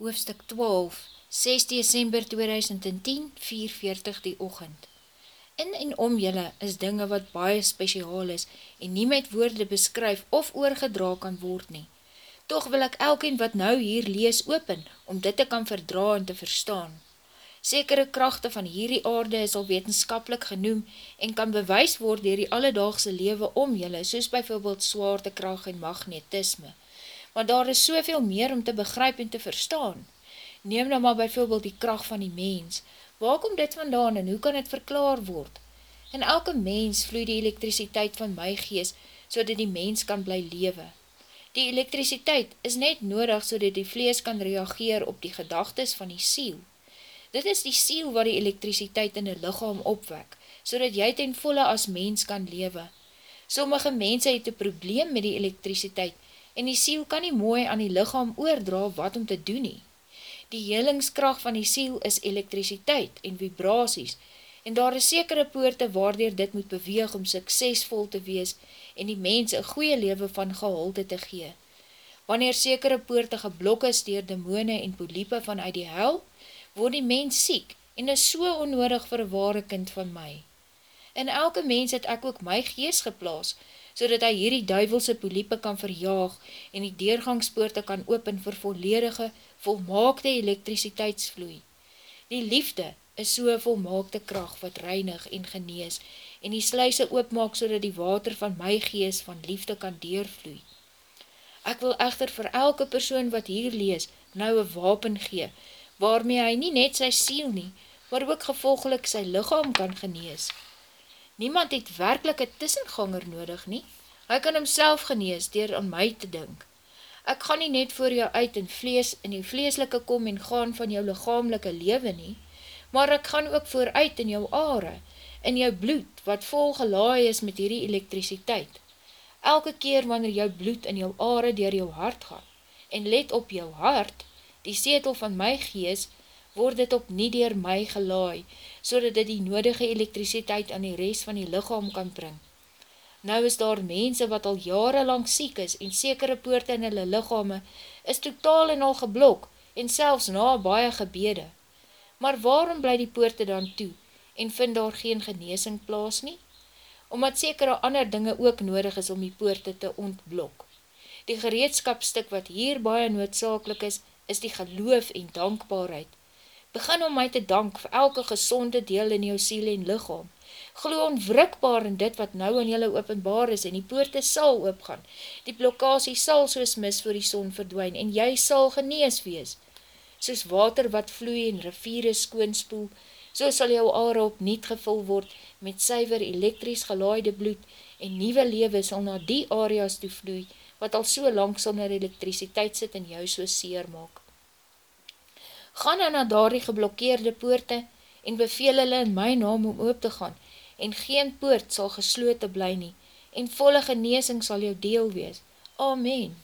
Hoofstuk 12, 6 December 2010, 4.40 die ochend. In en om julle is dinge wat baie speciaal is en nie met woorde beskryf of oorgedra kan word nie. Toch wil ek elkeen wat nou hier lees open, om dit te kan verdra en te verstaan. Sekere krachte van hierdie aarde is al wetenskapelik genoem en kan bewys word dier die alledaagse lewe om julle, soos byvoorbeeld zwaartekracht en magnetisme want daar is soveel meer om te begryp en te verstaan. Neem nou maar byvoorbeeld die kracht van die mens. Waar kom dit vandaan en hoe kan het verklaar word? In elke mens vloe die elektrisiteit van my gees, so die mens kan bly lewe. Die elektrisiteit is net nodig so die vlees kan reageer op die gedagtes van die siel. Dit is die siel wat die elektrisiteit in die lichaam opwek, so jy ten volle as mens kan lewe. Sommige mense het een probleem met die elektrisiteit, en die siel kan nie mooi aan die lichaam oordra wat om te doen nie. Die helingskracht van die siel is elektrisiteit en vibraties, en daar is sekere poorte waardoor dit moet beweeg om suksesvol te wees en die mens een goeie lewe van gehalte te gee. Wanneer sekere poorte geblok is dier demone en poliepe vanuit die hel, word die mens siek en is so onnodig vir ware kind van my. In elke mens het ek ook my gees geplaas, so dat hy hierdie duivelse poliepe kan verjaag en die deurgangspoorte kan open vir volledige, volmaakte elektriciteitsvloei. Die liefde is so volmaakte kracht wat reinig en genees en die sluise oopmaak so dat die water van my gees van liefde kan deurvloei. Ek wil echter vir elke persoon wat hier lees nou een wapen gee, waarmee hy nie net sy siel nie, maar ook gevolgelik sy lichaam kan genees. Niemand het werkelijk een tussenganger nodig nie. Hy kan homself genees dier aan my te dink. Ek gaan nie net voor jou uit in vlees in die vleeslike kom en gaan van jou lichamelike lewe nie, maar ek gaan ook vooruit in jou aare, in jou bloed, wat vol gelaai is met hierdie elektrisiteit. Elke keer wanneer jou bloed in jou aare dier jou hart gaan, en let op jou hart, die setel van my gees, word dit op nie dier my gelaai, so dat dit die nodige elektrisiteit aan die rest van die lichaam kan bring. Nou is daar mense wat al jare lang siek is en sekere poorte in hulle lichame is totaal en al geblok en selfs na baie gebede. Maar waarom bly die poorte dan toe en vind daar geen geneesing plaas nie? Omdat sekere ander dinge ook nodig is om die poorte te ontblok. Die gereedskapstuk wat hier baie noodzakelik is, is die geloof en dankbaarheid, Begin om my te dank vir elke gezonde deel in jou siel en lichaam. Geloo onwrikbaar in dit wat nou in julle openbaar is en die poorte sal oopgaan. Die blokkasie sal soos mis voor die son verdwijn en jy sal genees wees. Soos water wat vloei en riviere skoonspoel, so sal jou aarde op niet gevul word met syver elektries gelaaide bloed en nieuwe lewe sal na die areas toe vloei wat al so lang sonder elektrisiteit sit en jou so seer maak gaan nou na daar die geblokkeerde poorte en beveel hulle in my naam om oop te gaan en geen poort sal geslote bly nie en volle geneesing sal jou deel wees. Amen.